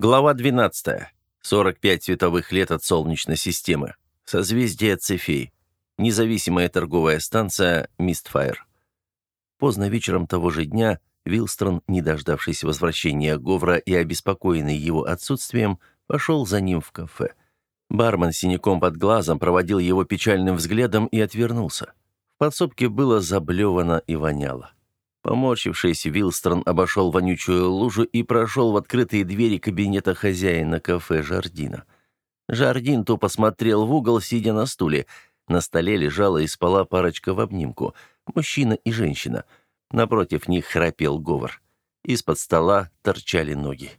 Глава 12. 45 световых лет от Солнечной системы. Созвездие Цефей. Независимая торговая станция Мистфайр. Поздно вечером того же дня Вилстрон, не дождавшись возвращения Говра и обеспокоенный его отсутствием, пошел за ним в кафе. Бармен синяком под глазом проводил его печальным взглядом и отвернулся. В подсобке было заблевано и воняло. Поморщившись, Вилстрон обошел вонючую лужу и прошел в открытые двери кабинета хозяина кафе «Жардина». Жардин тупо смотрел в угол, сидя на стуле. На столе лежала и спала парочка в обнимку. Мужчина и женщина. Напротив них храпел говор. Из-под стола торчали ноги.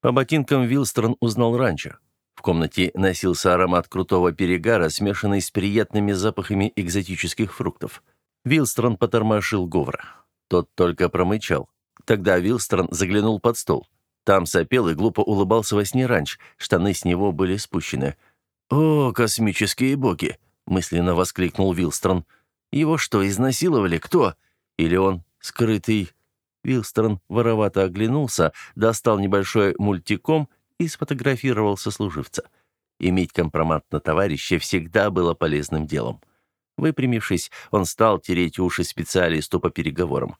По ботинкам Вилстрон узнал раньше. В комнате носился аромат крутого перегара, смешанный с приятными запахами экзотических фруктов. Вилстрон потормошил говора. Тот только промычал. Тогда Вилстрон заглянул под стол. Там сопел и глупо улыбался во сне раньше, штаны с него были спущены. «О, космические боги!» — мысленно воскликнул Вилстрон. «Его что, изнасиловали? Кто? Или он скрытый?» Вилстрон воровато оглянулся, достал небольшой мультиком и сфотографировал сослуживца. Иметь компромат на товарища всегда было полезным делом. Выпрямившись, он стал тереть уши специалисту по переговорам.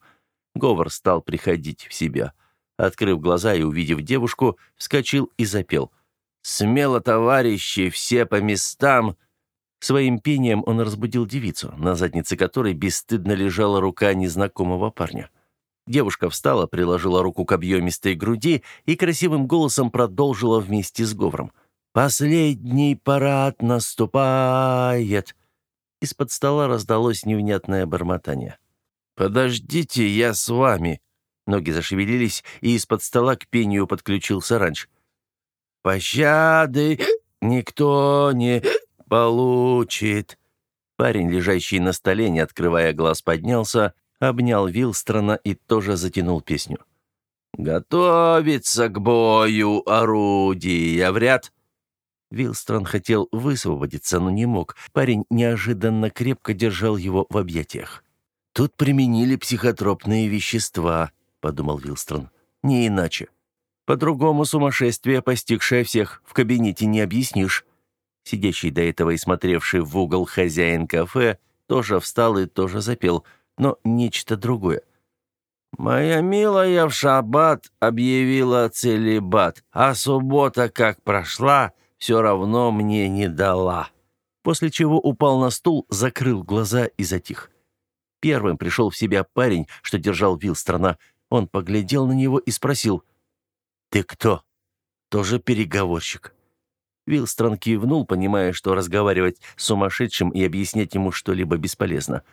Говор стал приходить в себя. Открыв глаза и увидев девушку, вскочил и запел. «Смело, товарищи, все по местам!» Своим пением он разбудил девицу, на заднице которой бесстыдно лежала рука незнакомого парня. Девушка встала, приложила руку к объемистой груди и красивым голосом продолжила вместе с Говором. «Последний парад наступает!» Из-под стола раздалось невнятное бормотание. «Подождите, я с вами!» Ноги зашевелились, и из-под стола к пению подключился раньше. «Пощады никто не получит!» Парень, лежащий на столе, не открывая глаз, поднялся, обнял Вилстрона и тоже затянул песню. «Готовиться к бою орудия в ряд!» Вилстрон хотел высвободиться, но не мог. Парень неожиданно крепко держал его в объятиях. «Тут применили психотропные вещества», — подумал Вилстрон. «Не иначе. По-другому сумасшествие, постигшее всех, в кабинете не объяснишь». Сидящий до этого и смотревший в угол хозяин кафе тоже встал и тоже запел, но нечто другое. «Моя милая в шаббат объявила целебат, а суббота как прошла, все равно мне не дала». После чего упал на стул, закрыл глаза и затих. Первым пришел в себя парень, что держал Вилстрона. Он поглядел на него и спросил. «Ты кто?» «Тоже переговорщик». Вилстрон кивнул, понимая, что разговаривать с сумасшедшим и объяснять ему что-либо бесполезно.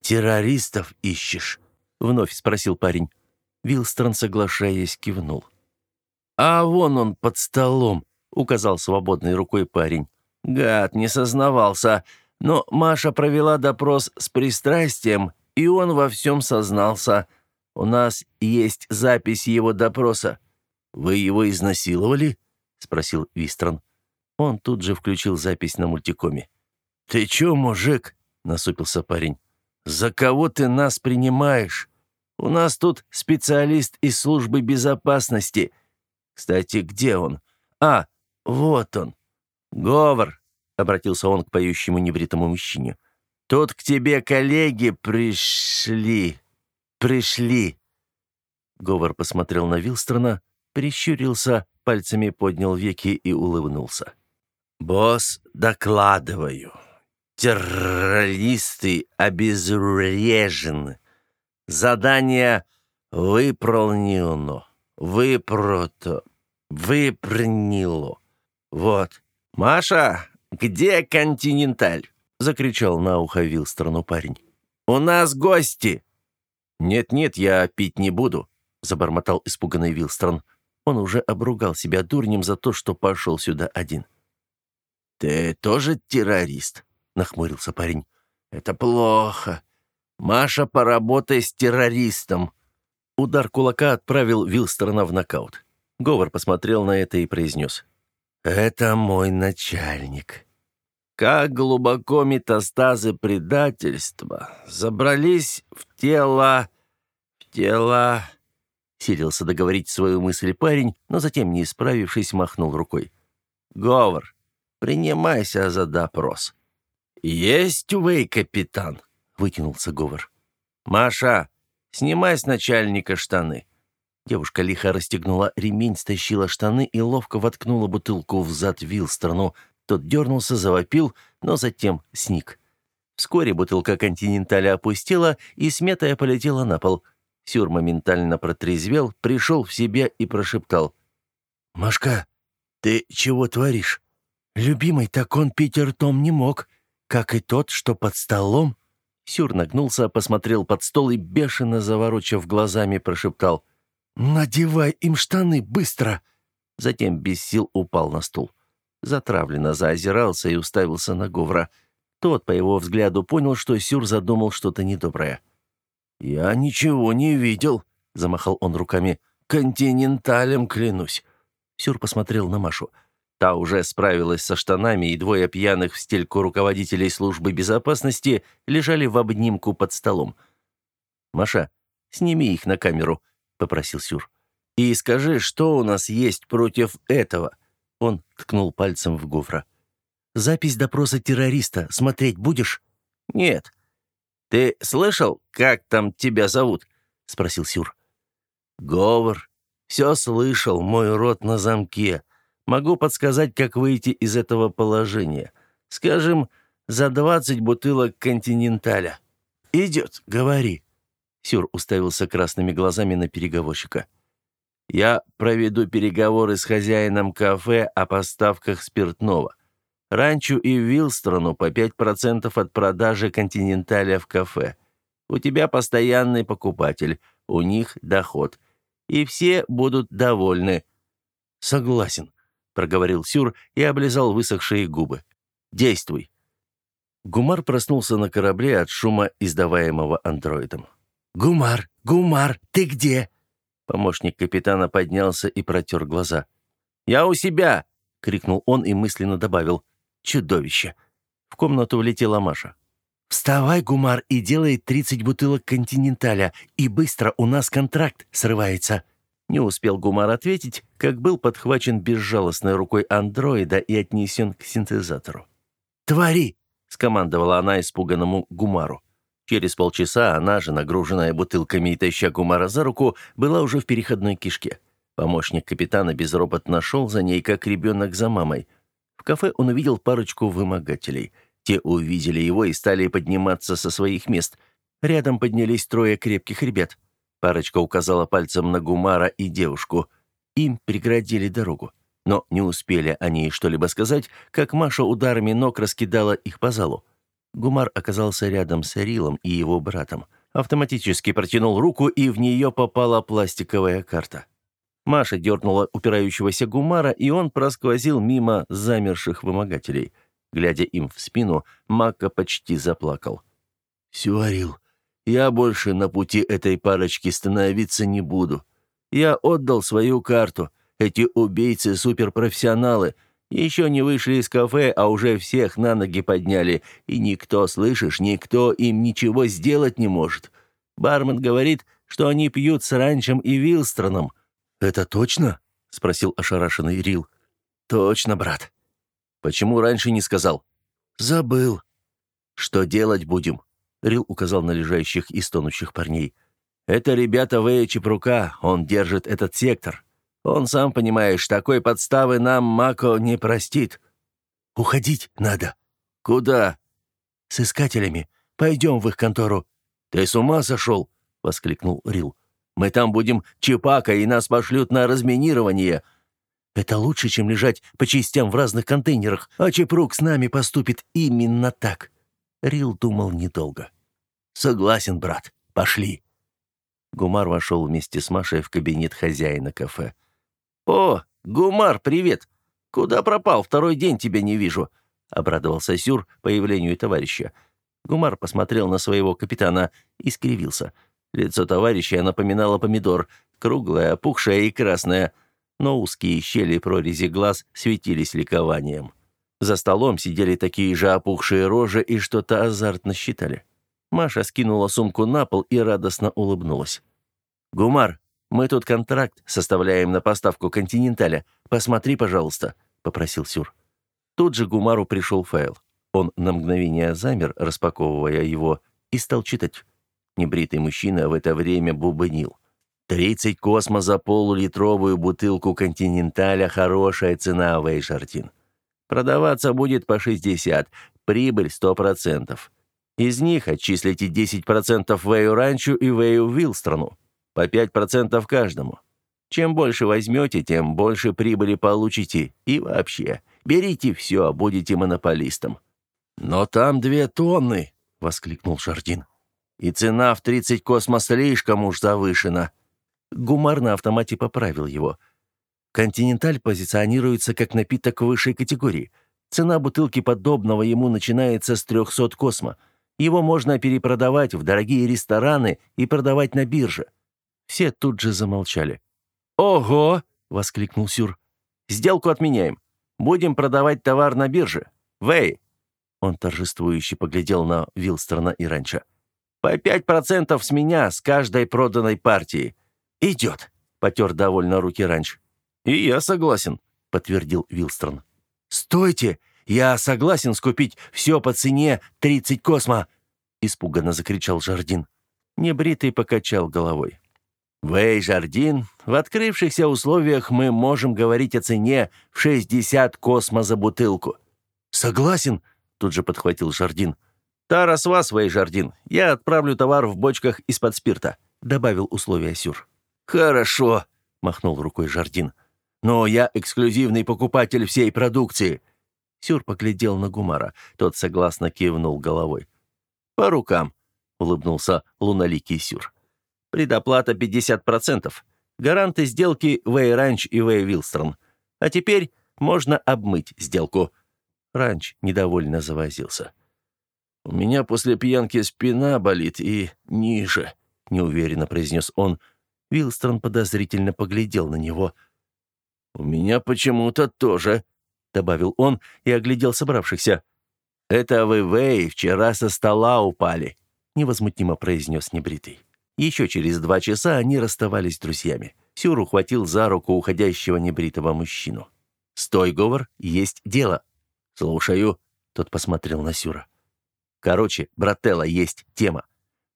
«Террористов ищешь?» — вновь спросил парень. Вилстрон, соглашаясь, кивнул. «А вон он под столом», указал свободной рукой парень. Гад не сознавался, но Маша провела допрос с пристрастием, и он во всем сознался. У нас есть запись его допроса. Вы его изнасиловали? спросил Вистрон. Он тут же включил запись на мультикоме. Ты чё, мужик? насупился парень. За кого ты нас принимаешь? У нас тут специалист из службы безопасности. Кстати, где он? А, «Вот он. Говор», — обратился он к поющему небритому мужчине. «Тут к тебе коллеги пришли. Пришли». Говор посмотрел на Вилстрона, прищурился, пальцами поднял веки и улыбнулся. «Босс, докладываю. Террористы обезврежены. Задание выполнено. Выпрото. Выпрнило. «Вот. Маша, где «Континенталь»?» — закричал на ухо Вилстрону парень. «У нас гости!» «Нет-нет, я пить не буду», — забормотал испуганный Вилстрон. Он уже обругал себя дурнем за то, что пошел сюда один. «Ты тоже террорист?» — нахмурился парень. «Это плохо. Маша, поработай с террористом». Удар кулака отправил Вилстрона в нокаут. Говор посмотрел на это и произнес. Это мой начальник. Как глубоко метастазы предательства забрались в тело, в тело силился договорить свою мысль парень, но затем, не исправившись, махнул рукой. «Говор, принимайся за допрос». «Есть, увей, капитан», — вытянулся Говор. «Маша, снимай с начальника штаны». Девушка лихо расстегнула ремень, стащила штаны и ловко воткнула бутылку в зад Вилстрону. Тот дернулся, завопил, но затем сник. Вскоре бутылка «Континенталя» опустела, и сметая полетела на пол. Сюр моментально протрезвел, пришел в себя и прошептал. «Машка, ты чего творишь? Любимый, так он Питер Том не мог, как и тот, что под столом». Сюр нагнулся, посмотрел под стол и, бешено заворочав глазами, прошептал. «Надевай им штаны, быстро!» Затем без сил упал на стул. Затравленно заозирался и уставился на Говра. Тот, по его взгляду, понял, что Сюр задумал что-то недоброе. «Я ничего не видел», — замахал он руками. «Континенталем клянусь». Сюр посмотрел на Машу. Та уже справилась со штанами, и двое пьяных в стельку руководителей службы безопасности лежали в обнимку под столом. «Маша, сними их на камеру», — попросил Сюр. «И скажи, что у нас есть против этого?» Он ткнул пальцем в Гофра. «Запись допроса террориста. Смотреть будешь?» «Нет». «Ты слышал, как там тебя зовут?» — спросил Сюр. «Говор. Все слышал, мой рот на замке. Могу подсказать, как выйти из этого положения. Скажем, за двадцать бутылок континенталя. Идет, говори». Сюр уставился красными глазами на переговорщика. «Я проведу переговоры с хозяином кафе о поставках спиртного. Ранчу и Вилстрону по 5% от продажи континенталя в кафе. У тебя постоянный покупатель, у них доход. И все будут довольны». «Согласен», — проговорил Сюр и облизал высохшие губы. «Действуй». Гумар проснулся на корабле от шума, издаваемого андроидом. «Гумар! Гумар! Ты где?» Помощник капитана поднялся и протер глаза. «Я у себя!» — крикнул он и мысленно добавил. «Чудовище!» В комнату влетела Маша. «Вставай, Гумар, и делай 30 бутылок континенталя, и быстро, у нас контракт срывается!» Не успел Гумар ответить, как был подхвачен безжалостной рукой андроида и отнесен к синтезатору. «Твори!» — скомандовала она испуганному Гумару. Через полчаса она же, нагруженная бутылками и таща Гумара за руку, была уже в переходной кишке. Помощник капитана безропотно шел за ней, как ребенок за мамой. В кафе он увидел парочку вымогателей. Те увидели его и стали подниматься со своих мест. Рядом поднялись трое крепких ребят. Парочка указала пальцем на Гумара и девушку. Им преградили дорогу. Но не успели они что-либо сказать, как Маша ударами ног раскидала их по залу. Гумар оказался рядом с Рилом и его братом. Автоматически протянул руку, и в нее попала пластиковая карта. Маша дернула упирающегося Гумара, и он просквозил мимо замерших вымогателей. Глядя им в спину, Мака почти заплакал. «Сюарил, я больше на пути этой парочки становиться не буду. Я отдал свою карту. Эти убийцы суперпрофессионалы. Еще не вышли из кафе, а уже всех на ноги подняли. И никто, слышишь, никто им ничего сделать не может. Бармен говорит, что они пьют с Ранчем и Вилстроном». «Это точно?» — спросил ошарашенный Рил. «Точно, брат». «Почему раньше не сказал?» «Забыл». «Что делать будем?» Рил указал на лежащих и стонущих парней. «Это ребята Вэя Чепрука, он держит этот сектор. Он, сам понимаешь, такой подставы нам Мако не простит». «Уходить надо». «Куда?» «С искателями. Пойдем в их контору». «Ты с ума сошел?» — воскликнул Рил. «Мы там будем чепака, и нас пошлют на разминирование». «Это лучше, чем лежать по частям в разных контейнерах, а Чепрук с нами поступит именно так». Рил думал недолго. «Согласен, брат. Пошли». Гумар вошел вместе с Машей в кабинет хозяина кафе. «О, Гумар, привет! Куда пропал? Второй день тебя не вижу», — обрадовался Сюр появлению товарища. Гумар посмотрел на своего капитана и скривился. Лицо товарища напоминало помидор, круглое, опухшее и красное, но узкие щели прорези глаз светились ликованием. За столом сидели такие же опухшие рожи и что-то азартно считали. Маша скинула сумку на пол и радостно улыбнулась. «Гумар, Мы тут контракт составляем на поставку «Континенталя». Посмотри, пожалуйста», — попросил Сюр. Тут же Гумару пришел файл. Он на мгновение замер, распаковывая его, и стал читать. Небритый мужчина в это время бубнил. «Тридцать космо за полулитровую бутылку «Континенталя» — хорошая цена, Вейшартин. Продаваться будет по 60, прибыль 100%. Из них отчислите 10% Вэю Ранчу и Вэю Вилстрону. По 5% каждому. Чем больше возьмете, тем больше прибыли получите. И вообще, берите все, будете монополистом». «Но там две тонны!» — воскликнул Шардин. «И цена в 30 космос слишком уж завышена». Гумар на автомате поправил его. «Континенталь позиционируется как напиток высшей категории. Цена бутылки подобного ему начинается с 300 космо. Его можно перепродавать в дорогие рестораны и продавать на бирже». Все тут же замолчали. «Ого!» — воскликнул Сюр. «Сделку отменяем. Будем продавать товар на бирже. Вэй!» Он торжествующе поглядел на Вилстерна и Ранча. «По пять процентов с меня с каждой проданной партии. Идет!» — потер довольно руки Ранч. «И я согласен», — подтвердил Вилстерн. «Стойте! Я согласен скупить все по цене 30 космо!» — испуганно закричал Жардин. Небритый покачал головой. «Вэй, Жардин, в открывшихся условиях мы можем говорить о цене в 60 космо за бутылку». «Согласен», — тут же подхватил Жардин. «Тара с вас, Вэй, Жардин. Я отправлю товар в бочках из-под спирта», — добавил условие Сюр. «Хорошо», — махнул рукой Жардин. «Но я эксклюзивный покупатель всей продукции». Сюр поглядел на Гумара. Тот согласно кивнул головой. «По рукам», — улыбнулся луналикий Сюр. Предоплата 50%. Гаранты сделки Вэй Ранч и Вэй Вилстрон. А теперь можно обмыть сделку». Ранч недовольно завозился. «У меня после пьянки спина болит и ниже», — неуверенно произнес он. Вилстрон подозрительно поглядел на него. «У меня почему-то тоже», — добавил он и оглядел собравшихся. «Это вы, Вэй, вчера со стола упали», — невозмутимо произнес небритый. Еще через два часа они расставались с друзьями. Сюр ухватил за руку уходящего небритого мужчину. «Стой, Говор, есть дело». «Слушаю», — тот посмотрел на Сюра. «Короче, брателла, есть тема.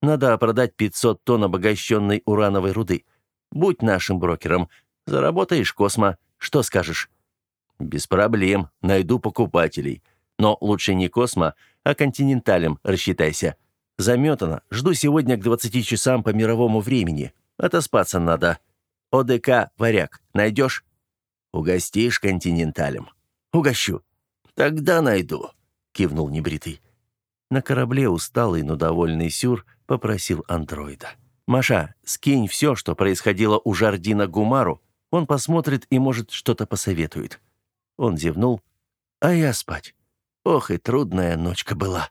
Надо продать 500 тонн обогащенной урановой руды. Будь нашим брокером. Заработаешь космо. Что скажешь?» «Без проблем. Найду покупателей. Но лучше не космо, а континенталем рассчитайся. Заметано. Жду сегодня к 20 часам по мировому времени. Отоспаться надо. ОДК «Варяг» найдешь? Угостишь континенталем. Угощу. Тогда найду, кивнул небритый. На корабле усталый, но довольный Сюр попросил андроида. «Маша, скинь все, что происходило у Жардина Гумару. Он посмотрит и, может, что-то посоветует». Он зевнул. «А я спать. Ох, и трудная ночка была».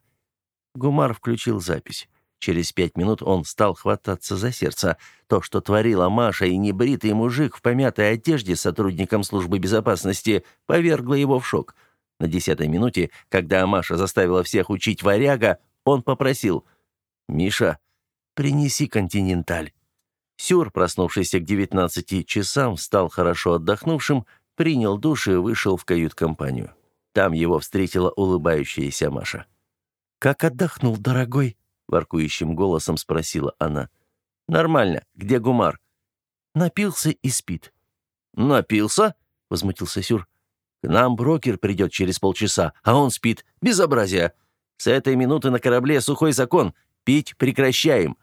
Гумар включил запись. Через пять минут он стал хвататься за сердце. То, что творила Маша и небритый мужик в помятой одежде сотрудникам службы безопасности, повергло его в шок. На десятой минуте, когда Маша заставила всех учить варяга, он попросил «Миша, принеси континенталь». Сюр, проснувшийся к девятнадцати часам, стал хорошо отдохнувшим, принял душ и вышел в кают-компанию. Там его встретила улыбающаяся Маша. «Как отдохнул, дорогой?» — воркующим голосом спросила она. «Нормально. Где Гумар?» «Напился и спит». «Напился?» — возмутился Сюр. «К нам брокер придет через полчаса, а он спит. Безобразие! С этой минуты на корабле сухой закон. Пить прекращаем».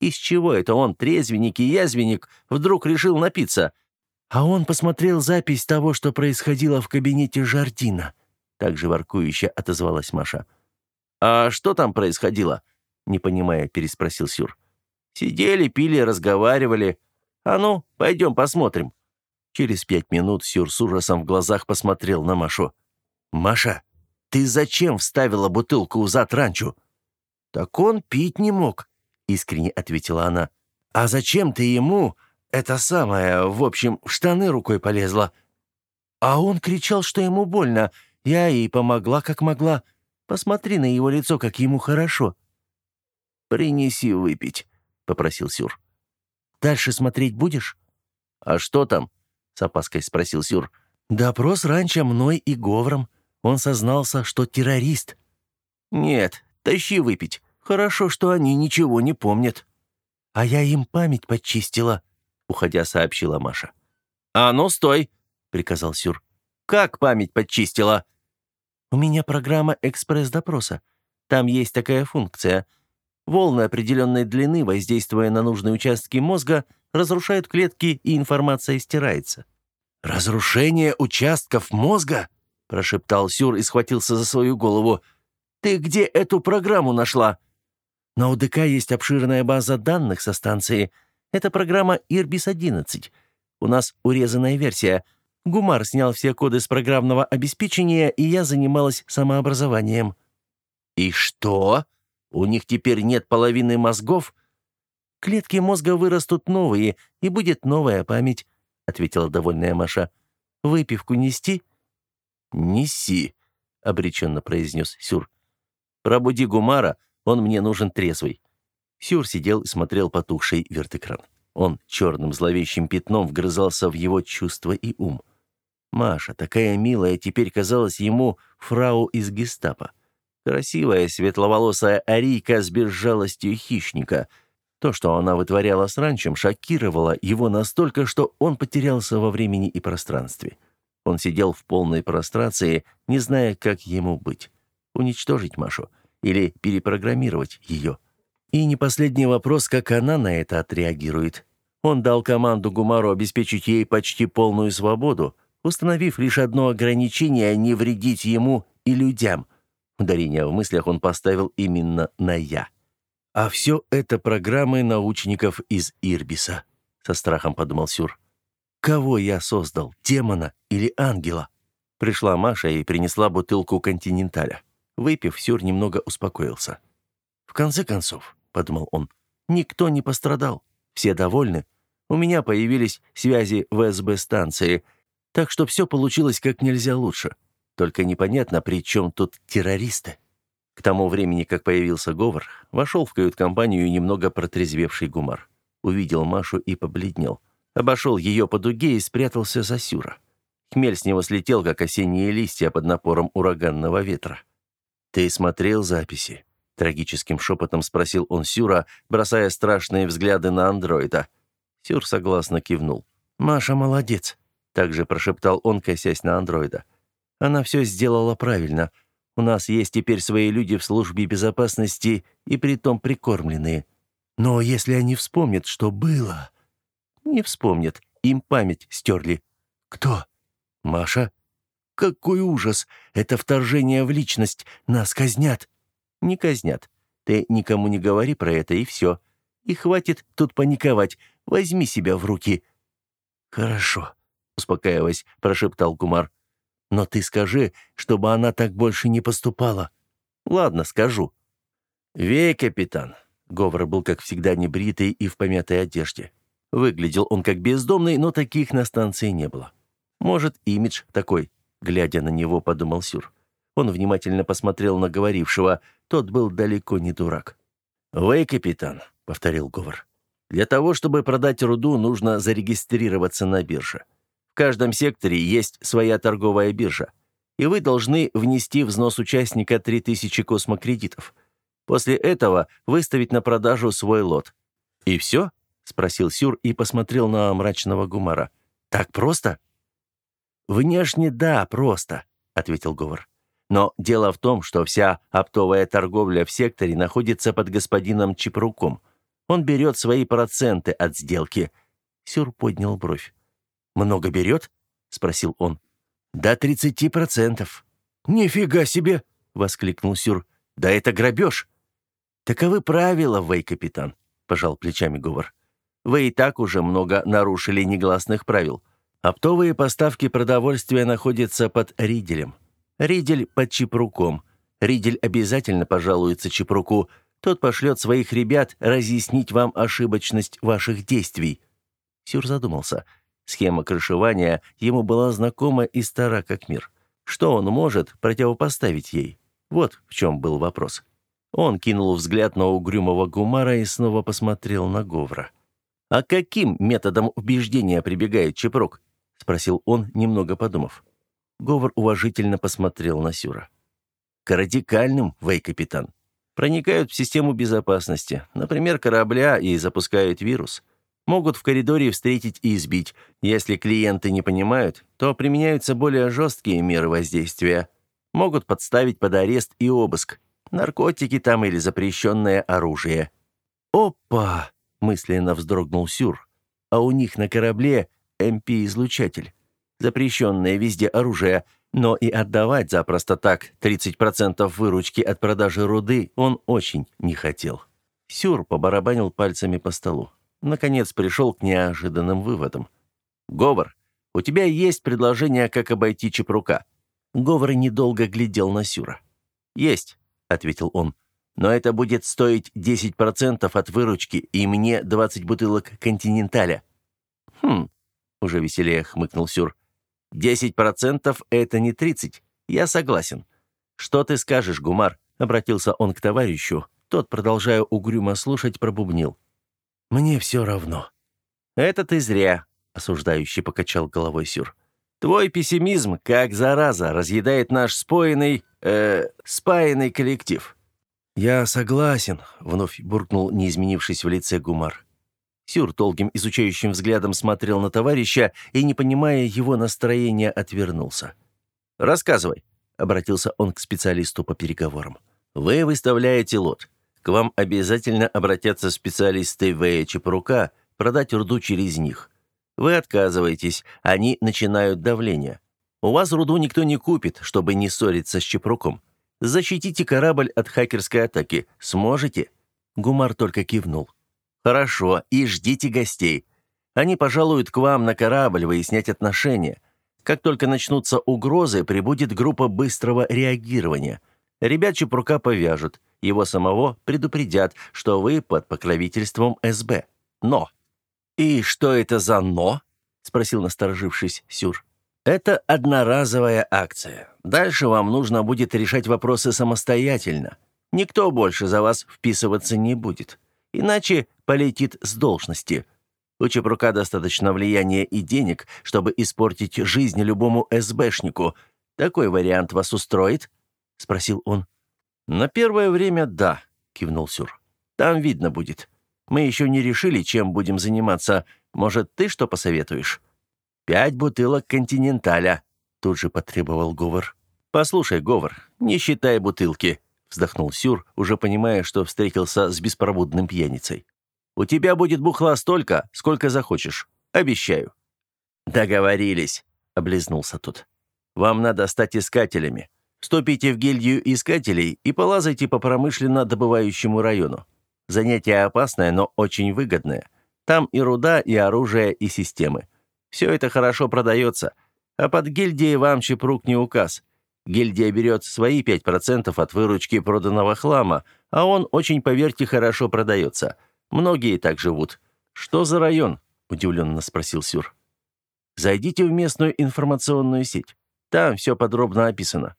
Из чего это он, трезвенник и язвенник, вдруг решил напиться? А он посмотрел запись того, что происходило в кабинете Жардина. Также воркующе отозвалась Маша. «А что там происходило?» — не понимая, переспросил Сюр. «Сидели, пили, разговаривали. А ну, пойдем посмотрим». Через пять минут Сюр с ужасом в глазах посмотрел на Машу. «Маша, ты зачем вставила бутылку в зад ранчо?» «Так он пить не мог», — искренне ответила она. «А зачем ты ему, это самое, в общем, в штаны рукой полезла?» «А он кричал, что ему больно. Я ей помогла, как могла. Посмотри на его лицо, как ему хорошо». «Принеси выпить», — попросил Сюр. Дальше смотреть будешь?» «А что там?» — с опаской спросил Сюр. «Допрос раньше мной и Говором. Он сознался, что террорист». «Нет, тащи выпить. Хорошо, что они ничего не помнят». «А я им память подчистила», — уходя сообщила Маша. «А ну, стой!» — приказал Сюр. «Как память подчистила?» «У меня программа экспресс-допроса. Там есть такая функция. Волны определенной длины, воздействуя на нужные участки мозга, разрушают клетки, и информация стирается». «Разрушение участков мозга?» – прошептал Сюр и схватился за свою голову. «Ты где эту программу нашла?» «На УДК есть обширная база данных со станции. Это программа Ирбис-11. У нас урезанная версия. Гумар снял все коды с программного обеспечения, и я занималась самообразованием». «И что? У них теперь нет половины мозгов?» «Клетки мозга вырастут новые, и будет новая память», — ответила довольная Маша. «Выпивку нести?» «Неси», — обреченно произнес Сюр. «Пробуди Гумара, он мне нужен трезвый». Сюр сидел и смотрел потухший вертэкран. Он черным зловещим пятном вгрызался в его чувства и ум. Маша, такая милая, теперь казалась ему фрау из гестапо. Красивая, светловолосая арийка с безжалостью хищника. То, что она вытворяла с ранчем, шокировало его настолько, что он потерялся во времени и пространстве. Он сидел в полной прострации, не зная, как ему быть. Уничтожить Машу или перепрограммировать ее. И не последний вопрос, как она на это отреагирует. Он дал команду Гумару обеспечить ей почти полную свободу, установив лишь одно ограничение – не вредить ему и людям – Ударение в мыслях он поставил именно на «я». «А все это программы научников из Ирбиса», — со страхом подумал Сюр. «Кого я создал, демона или ангела?» Пришла Маша и принесла бутылку «Континенталя». Выпив, Сюр немного успокоился. «В конце концов», — подумал он, — «никто не пострадал. Все довольны. У меня появились связи в СБ-станции, так что все получилось как нельзя лучше. Только непонятно, при чем тут террористы. К тому времени, как появился Говор, вошел в кают-компанию немного протрезвевший Гумар. Увидел Машу и побледнел. Обошел ее по дуге и спрятался за Сюра. Хмель с него слетел, как осенние листья под напором ураганного ветра. «Ты смотрел записи?» — трагическим шепотом спросил он Сюра, бросая страшные взгляды на андроида. Сюр согласно кивнул. «Маша молодец», — также прошептал он, косясь на андроида. Она все сделала правильно. У нас есть теперь свои люди в службе безопасности и притом прикормленные. Но если они вспомнят, что было... Не вспомнят. Им память стерли. Кто? Маша. Какой ужас! Это вторжение в личность. Нас казнят. Не казнят. Ты никому не говори про это, и все. И хватит тут паниковать. Возьми себя в руки. Хорошо, успокаиваясь, прошептал Гумар. Но ты скажи, чтобы она так больше не поступала». «Ладно, скажу». «Вей, капитан». Говор был, как всегда, небритый и в помятой одежде. Выглядел он как бездомный, но таких на станции не было. «Может, имидж такой?» Глядя на него, подумал Сюр. Он внимательно посмотрел на говорившего. Тот был далеко не дурак. «Вы, капитан», — повторил Говор. «Для того, чтобы продать руду, нужно зарегистрироваться на бирже. В каждом секторе есть своя торговая биржа, и вы должны внести взнос участника 3000 космокредитов. После этого выставить на продажу свой лот. И все? спросил Сюр и посмотрел на мрачного Гумара. Так просто? Внешне да, просто, ответил Говор. Но дело в том, что вся оптовая торговля в секторе находится под господином Чепруком. Он берет свои проценты от сделки. Сюр поднял бровь. «Много берет?» — спросил он. «До тридцати процентов». «Нифига себе!» — воскликнул Сюр. «Да это грабеж!» «Таковы правила, Вэй, капитан», — пожал плечами Говор. «Вы и так уже много нарушили негласных правил. Оптовые поставки продовольствия находятся под Риделем. Ридель под Чепруком. Ридель обязательно пожалуется Чепруку. Тот пошлет своих ребят разъяснить вам ошибочность ваших действий». Сюр задумался. Схема крышевания ему была знакома и стара как мир. Что он может противопоставить ей? Вот в чем был вопрос. Он кинул взгляд на угрюмого Гумара и снова посмотрел на Говра. «А каким методом убеждения прибегает Чепрок?» — спросил он, немного подумав. Говор уважительно посмотрел на Сюра. «К радикальным, вей-капитан. Проникают в систему безопасности, например, корабля, и запускают вирус. Могут в коридоре встретить и избить. Если клиенты не понимают, то применяются более жесткие меры воздействия. Могут подставить под арест и обыск. Наркотики там или запрещенное оружие. «Опа!» — мысленно вздрогнул Сюр. «А у них на корабле МП-излучатель. Запрещенное везде оружие, но и отдавать за просто так 30% выручки от продажи руды он очень не хотел». Сюр побарабанил пальцами по столу наконец пришел к неожиданным выводам. «Говор, у тебя есть предложение, как обойти Чепрука?» Говор недолго глядел на Сюра. «Есть», — ответил он. «Но это будет стоить 10% от выручки и мне 20 бутылок «Континенталя». «Хм», — уже веселее хмыкнул Сюр. «10% — это не 30. Я согласен. Что ты скажешь, Гумар?» — обратился он к товарищу. Тот, продолжая угрюмо слушать, пробубнил. Мне все равно». «Это ты зря», — осуждающий покачал головой Сюр. «Твой пессимизм, как зараза, разъедает наш споенный, э, спаянный коллектив». «Я согласен», — вновь буркнул, не изменившись в лице Гумар. Сюр долгим изучающим взглядом смотрел на товарища и, не понимая его настроения, отвернулся. «Рассказывай», — обратился он к специалисту по переговорам. «Вы выставляете лот. К вам обязательно обратятся специалисты ВЭ Чепрука продать руду через них. Вы отказываетесь, они начинают давление. У вас руду никто не купит, чтобы не ссориться с Чепруком. Защитите корабль от хакерской атаки. Сможете?» Гумар только кивнул. «Хорошо, и ждите гостей. Они пожалуют к вам на корабль выяснять отношения. Как только начнутся угрозы, прибудет группа быстрого реагирования. Ребят Чепрука повяжут. Его самого предупредят, что вы под покровительством СБ. Но. «И что это за «но»?» — спросил насторожившись Сюр. «Это одноразовая акция. Дальше вам нужно будет решать вопросы самостоятельно. Никто больше за вас вписываться не будет. Иначе полетит с должности. У Чепрука достаточно влияния и денег, чтобы испортить жизнь любому СБшнику. Такой вариант вас устроит?» — спросил он. «На первое время да», — кивнул Сюр. «Там видно будет. Мы еще не решили, чем будем заниматься. Может, ты что посоветуешь?» «Пять бутылок «Континенталя», — тут же потребовал Говор. «Послушай, Говор, не считай бутылки», — вздохнул Сюр, уже понимая, что встретился с беспробудным пьяницей. «У тебя будет бухла столько, сколько захочешь. Обещаю». «Договорились», — облизнулся тот. «Вам надо стать искателями. Вступите в гильдию искателей и полазайте по промышленно добывающему району. Занятие опасное, но очень выгодное. Там и руда, и оружие, и системы. Все это хорошо продается. А под гильдией вам Чепрук не указ. Гильдия берет свои 5% от выручки проданного хлама, а он, очень, поверьте, хорошо продается. Многие так живут. Что за район? Удивленно спросил Сюр. Зайдите в местную информационную сеть. Там все подробно описано.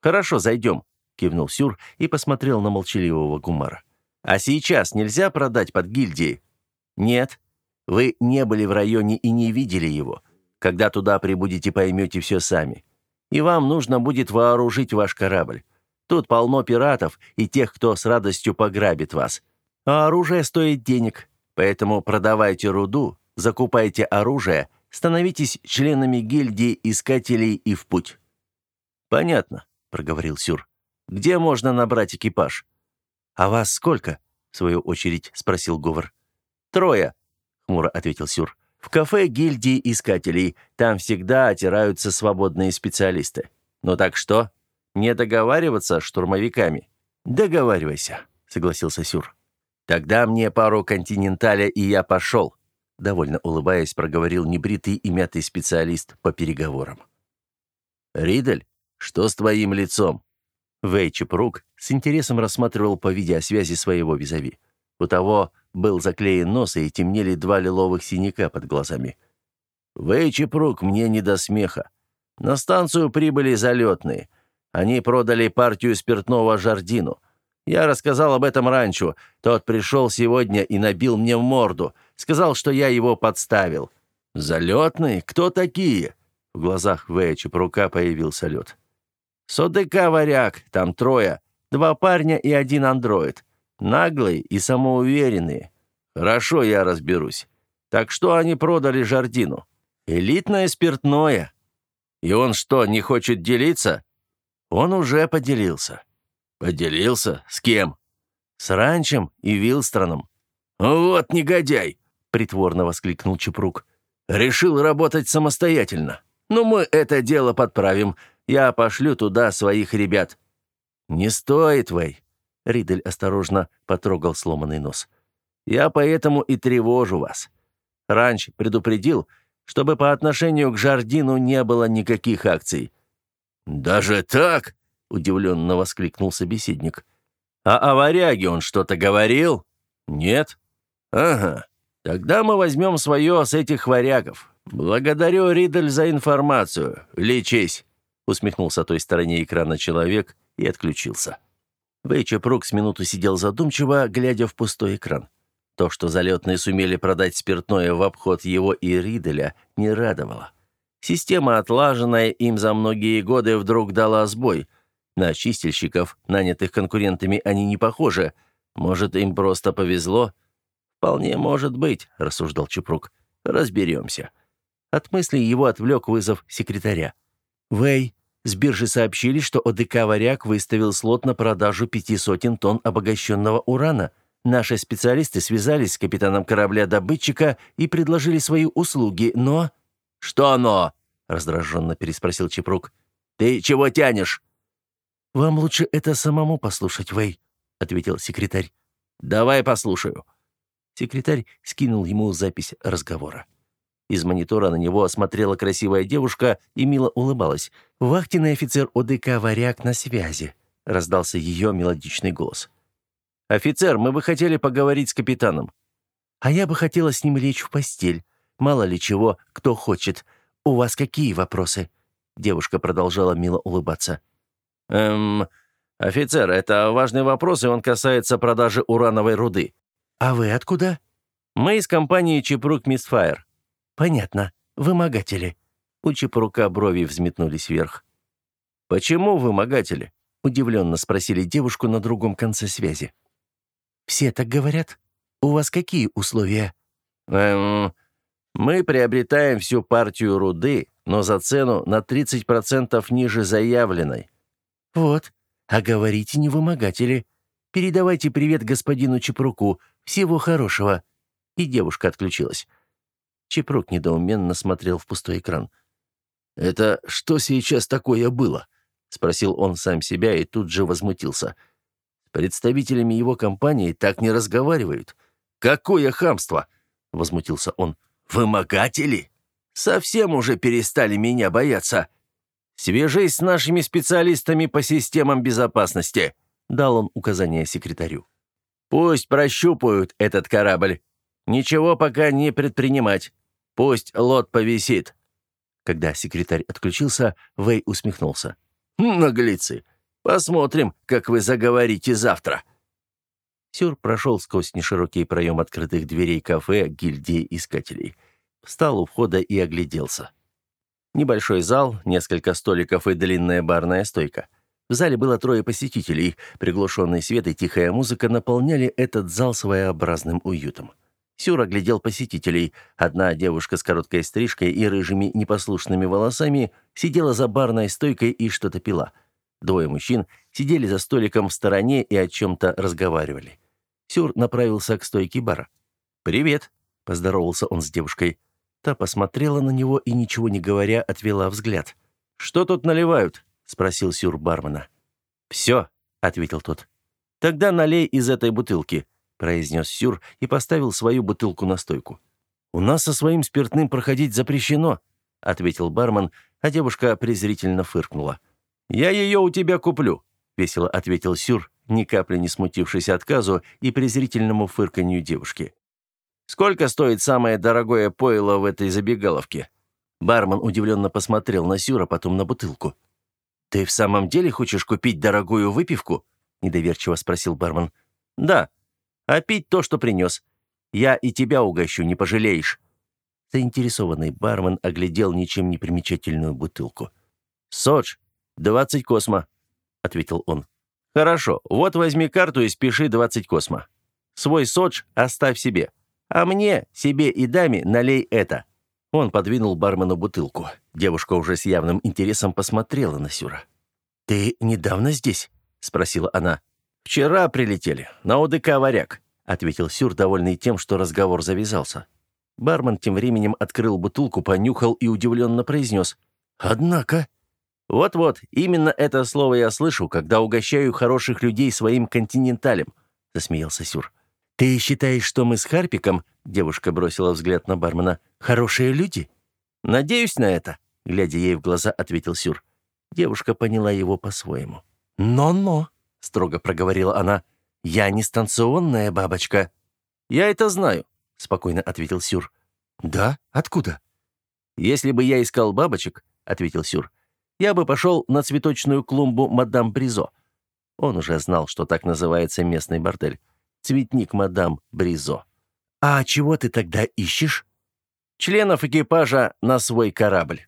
«Хорошо, зайдем», — кивнул Сюр и посмотрел на молчаливого Гумара. «А сейчас нельзя продать под гильдией?» «Нет. Вы не были в районе и не видели его. Когда туда прибудете, поймете все сами. И вам нужно будет вооружить ваш корабль. Тут полно пиратов и тех, кто с радостью пограбит вас. А оружие стоит денег, поэтому продавайте руду, закупайте оружие, становитесь членами гильдии искателей и в путь». «Понятно. — проговорил Сюр. «Где можно набрать экипаж?» «А вас сколько?» — в свою очередь спросил Говор. «Трое», — хмуро ответил Сюр. «В кафе гильдии искателей. Там всегда отираются свободные специалисты. Ну так что? Не договариваться с штурмовиками?» «Договаривайся», — согласился Сюр. «Тогда мне пару континенталя, и я пошел», — довольно улыбаясь, проговорил небритый и мятый специалист по переговорам. «Ридель?» «Что с твоим лицом?» Вэй Чепрук с интересом рассматривал по видеосвязи своего визави. У того был заклеен нос и темнели два лиловых синяка под глазами. «Вэй Чепрук, мне не до смеха. На станцию прибыли залетные. Они продали партию спиртного Жардину. Я рассказал об этом раньше. Тот пришел сегодня и набил мне в морду. Сказал, что я его подставил. Залетный? Кто такие?» В глазах Вэя Чепрука появился лед. «СОДК варяг, там трое. Два парня и один андроид. Наглые и самоуверенные. Хорошо, я разберусь. Так что они продали Жардину? Элитное спиртное. И он что, не хочет делиться? Он уже поделился. Поделился? С кем? С Ранчем и Вилстроном. «Вот негодяй!» — притворно воскликнул Чепрук. «Решил работать самостоятельно. Ну, мы это дело подправим. Я пошлю туда своих ребят». «Не стоит, Вэй!» — Ридель осторожно потрогал сломанный нос. «Я поэтому и тревожу вас. Ранч предупредил, чтобы по отношению к Жардину не было никаких акций». «Даже так?» — удивленно воскликнул собеседник. «А о варяге он что-то говорил?» «Нет?» «Ага. Тогда мы возьмем свое с этих варягов. Благодарю, Ридель, за информацию. Лечись!» Усмехнулся той стороне экрана человек и отключился. Вейча Прук с минуту сидел задумчиво, глядя в пустой экран. То, что залетные сумели продать спиртное в обход его и Риделя, не радовало. Система, отлаженная им за многие годы, вдруг дала сбой. На чистильщиков, нанятых конкурентами, они не похожи. Может, им просто повезло? «Вполне может быть», — рассуждал Чепрук. «Разберемся». От мысли его отвлек вызов секретаря. «Вэй, с биржи сообщили, что ОДК «Варяг» выставил слот на продажу пяти сотен тонн обогащенного урана. Наши специалисты связались с капитаном корабля-добытчика и предложили свои услуги, но...» «Что «но»?» — раздраженно переспросил Чепрук. «Ты чего тянешь?» «Вам лучше это самому послушать, Вэй», — ответил секретарь. «Давай послушаю». Секретарь скинул ему запись разговора. Из монитора на него осмотрела красивая девушка и мило улыбалась. «Вахтенный офицер ОДК «Варяг» на связи», — раздался ее мелодичный голос. «Офицер, мы бы хотели поговорить с капитаном». «А я бы хотела с ним лечь в постель. Мало ли чего, кто хочет. У вас какие вопросы?» Девушка продолжала мило улыбаться. «Эм, офицер, это важный вопрос, и он касается продажи урановой руды». «А вы откуда?» «Мы из компании Чепрук Мисфайр». «Понятно. Вымогатели». У Чепрука брови взметнулись вверх. «Почему вымогатели?» — удивленно спросили девушку на другом конце связи. «Все так говорят. У вас какие условия?» «Эм, мы приобретаем всю партию руды, но за цену на 30% ниже заявленной». «Вот. А говорите не вымогатели. Передавайте привет господину Чепруку. Всего хорошего». И девушка отключилась. Чепрук недоуменно смотрел в пустой экран. «Это что сейчас такое было?» — спросил он сам себя и тут же возмутился. представителями его компании так не разговаривают. Какое хамство!» — возмутился он. «Вымогатели? Совсем уже перестали меня бояться. Свяжись с нашими специалистами по системам безопасности», — дал он указание секретарю. «Пусть прощупают этот корабль. Ничего пока не предпринимать. Пусть лот повисит». Когда секретарь отключился, Вэй усмехнулся. «Наглецы! Посмотрим, как вы заговорите завтра». Сюр прошел сквозь неширокий проем открытых дверей кафе гильдии искателей. Встал у входа и огляделся. Небольшой зал, несколько столиков и длинная барная стойка. В зале было трое посетителей. Приглушенный свет и тихая музыка наполняли этот зал своеобразным уютом. Сюр оглядел посетителей. Одна девушка с короткой стрижкой и рыжими непослушными волосами сидела за барной стойкой и что-то пила. Двое мужчин сидели за столиком в стороне и о чем-то разговаривали. Сюр направился к стойке бара. «Привет», — поздоровался он с девушкой. Та посмотрела на него и, ничего не говоря, отвела взгляд. «Что тут наливают?» — спросил Сюр бармена. «Все», — ответил тот. «Тогда налей из этой бутылки», — произнес Сюр и поставил свою бутылку на стойку. «У нас со своим спиртным проходить запрещено», — ответил бармен, а девушка презрительно фыркнула. «Я ее у тебя куплю», — весело ответил Сюр, ни капли не смутившись отказу и презрительному фырканью девушки. «Сколько стоит самое дорогое пойло в этой забегаловке?» Бармен удивленно посмотрел на Сюра, потом на бутылку. «Ты в самом деле хочешь купить дорогую выпивку?» — недоверчиво спросил бармен. «Да. А пить то, что принес. Я и тебя угощу, не пожалеешь». Заинтересованный бармен оглядел ничем не примечательную бутылку. «Содж, двадцать космо», — ответил он. «Хорошо, вот возьми карту и спеши двадцать космо. Свой содж оставь себе, а мне, себе и даме налей это». Он подвинул бармену бутылку. Девушка уже с явным интересом посмотрела на Сюра. «Ты недавно здесь?» — спросила она. «Вчера прилетели, на ОДК «Варяг», — ответил Сюр, довольный тем, что разговор завязался. Бармен тем временем открыл бутылку, понюхал и удивленно произнес. «Однако...» «Вот-вот, именно это слово я слышу, когда угощаю хороших людей своим континенталем», — засмеялся Сюр. «Ты считаешь, что мы с Харпиком, — девушка бросила взгляд на бармена, — хорошие люди?» «Надеюсь на это», — глядя ей в глаза, ответил Сюр. Девушка поняла его по-своему. «Но-но», — строго проговорила она, — «я не станционная бабочка». «Я это знаю», — спокойно ответил Сюр. «Да? Откуда?» «Если бы я искал бабочек», — ответил Сюр, — «я бы пошел на цветочную клумбу мадам Бризо». Он уже знал, что так называется местный бордель. Цветник мадам Бризо. «А чего ты тогда ищешь?» «Членов экипажа на свой корабль».